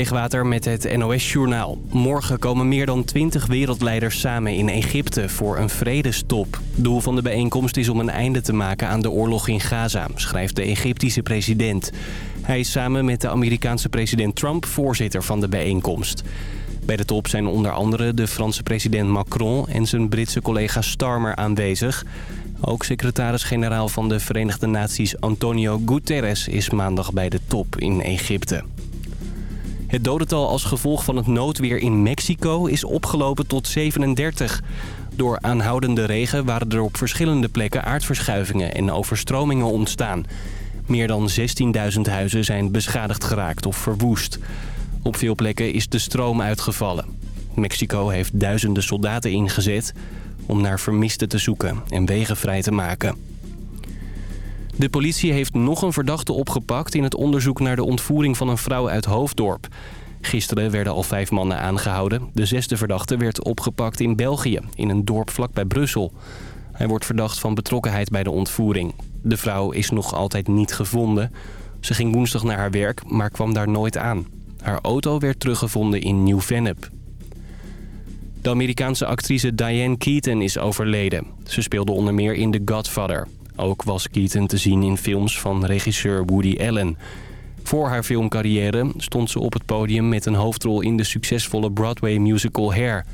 Leegwater met het NOS-journaal. Morgen komen meer dan 20 wereldleiders samen in Egypte voor een vredestop. Doel van de bijeenkomst is om een einde te maken aan de oorlog in Gaza, schrijft de Egyptische president. Hij is samen met de Amerikaanse president Trump voorzitter van de bijeenkomst. Bij de top zijn onder andere de Franse president Macron en zijn Britse collega Starmer aanwezig. Ook secretaris-generaal van de Verenigde Naties Antonio Guterres is maandag bij de top in Egypte. Het dodental als gevolg van het noodweer in Mexico is opgelopen tot 37. Door aanhoudende regen waren er op verschillende plekken aardverschuivingen en overstromingen ontstaan. Meer dan 16.000 huizen zijn beschadigd geraakt of verwoest. Op veel plekken is de stroom uitgevallen. Mexico heeft duizenden soldaten ingezet om naar vermisten te zoeken en wegen vrij te maken. De politie heeft nog een verdachte opgepakt in het onderzoek naar de ontvoering van een vrouw uit Hoofddorp. Gisteren werden al vijf mannen aangehouden. De zesde verdachte werd opgepakt in België, in een dorp vlakbij Brussel. Hij wordt verdacht van betrokkenheid bij de ontvoering. De vrouw is nog altijd niet gevonden. Ze ging woensdag naar haar werk, maar kwam daar nooit aan. Haar auto werd teruggevonden in Nieuw-Vennep. De Amerikaanse actrice Diane Keaton is overleden. Ze speelde onder meer in The Godfather. Ook was Keaton te zien in films van regisseur Woody Allen. Voor haar filmcarrière stond ze op het podium met een hoofdrol in de succesvolle Broadway musical Hair.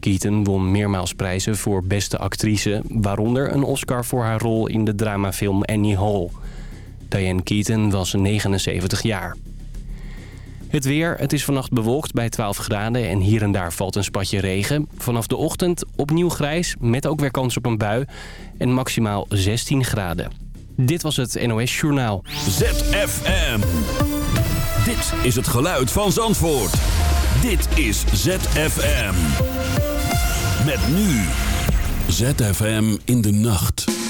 Keaton won meermaals prijzen voor beste actrice... waaronder een Oscar voor haar rol in de dramafilm Annie Hall. Diane Keaton was 79 jaar. Het weer, het is vannacht bewolkt bij 12 graden en hier en daar valt een spatje regen. Vanaf de ochtend opnieuw grijs, met ook weer kans op een bui en maximaal 16 graden. Dit was het NOS Journaal. ZFM. Dit is het geluid van Zandvoort. Dit is ZFM. Met nu. ZFM in de nacht.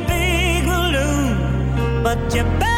big balloon, but you better.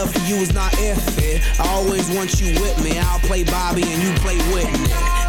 love, for you is not if it. I always want you with me. I'll play Bobby and you play Whitney.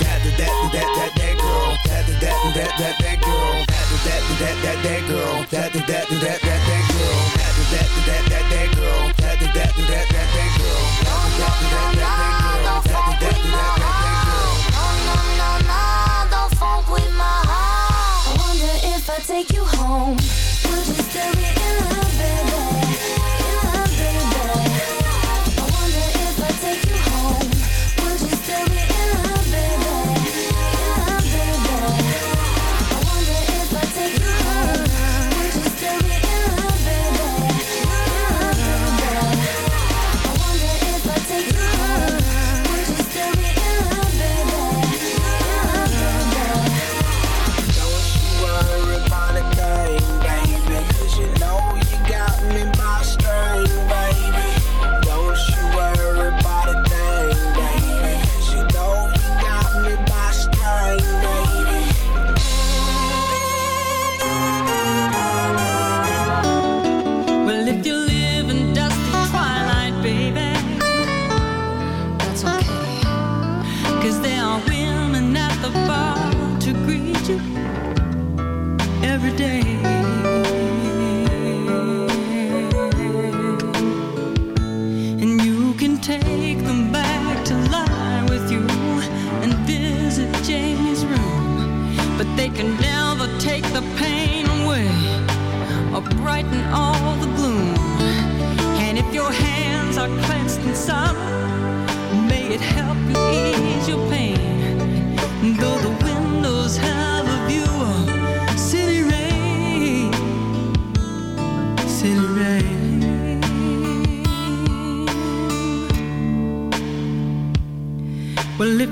That, that, that, that, that, that, that, girl. That, that, that, that, that girl. That, that, that, that, that, that girl. That, that, that, that, that girl. That, that, that, that, that, girl. That, that, that, that, that. That, that, girl. No, no, no, no, don't funk with my heart. I wonder if I take you home, would you still be in love, every day. And you can take them back to lie with you and visit Jamie's room. But they can never take the pain away or brighten all the gloom. And if your hands are clenched may it help you ease your pain.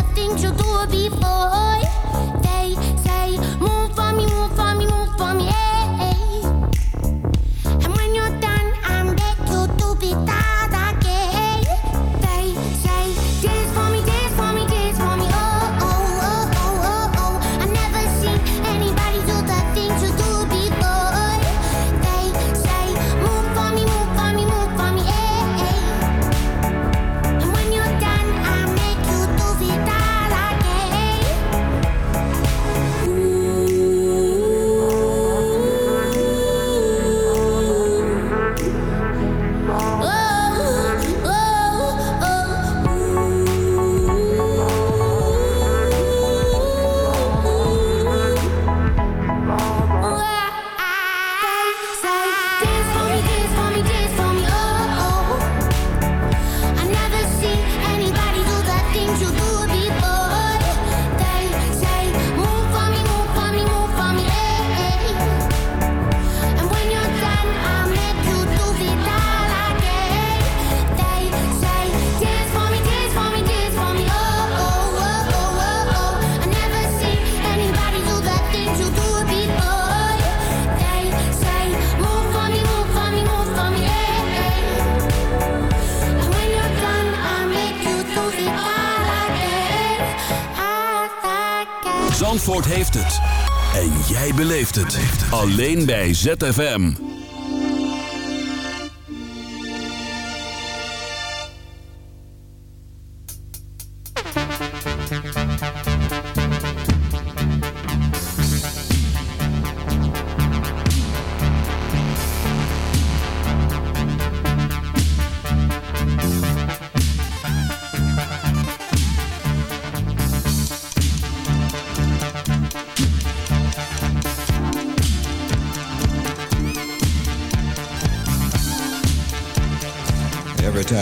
nothing to do before. Alleen bij ZFM.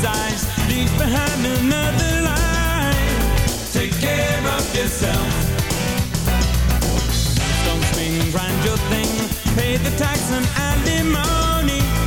his eyes leaves behind another line. Take care of yourself. Don't swing, grind your thing, pay the tax and alimony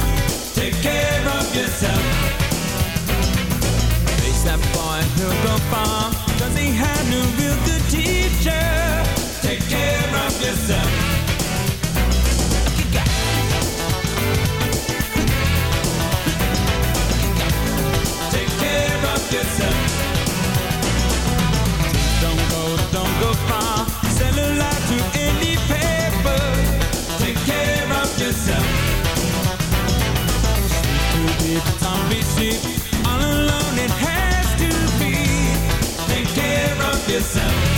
it has to be. Take care of yourself.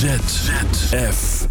ZFM.